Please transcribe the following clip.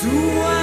Sua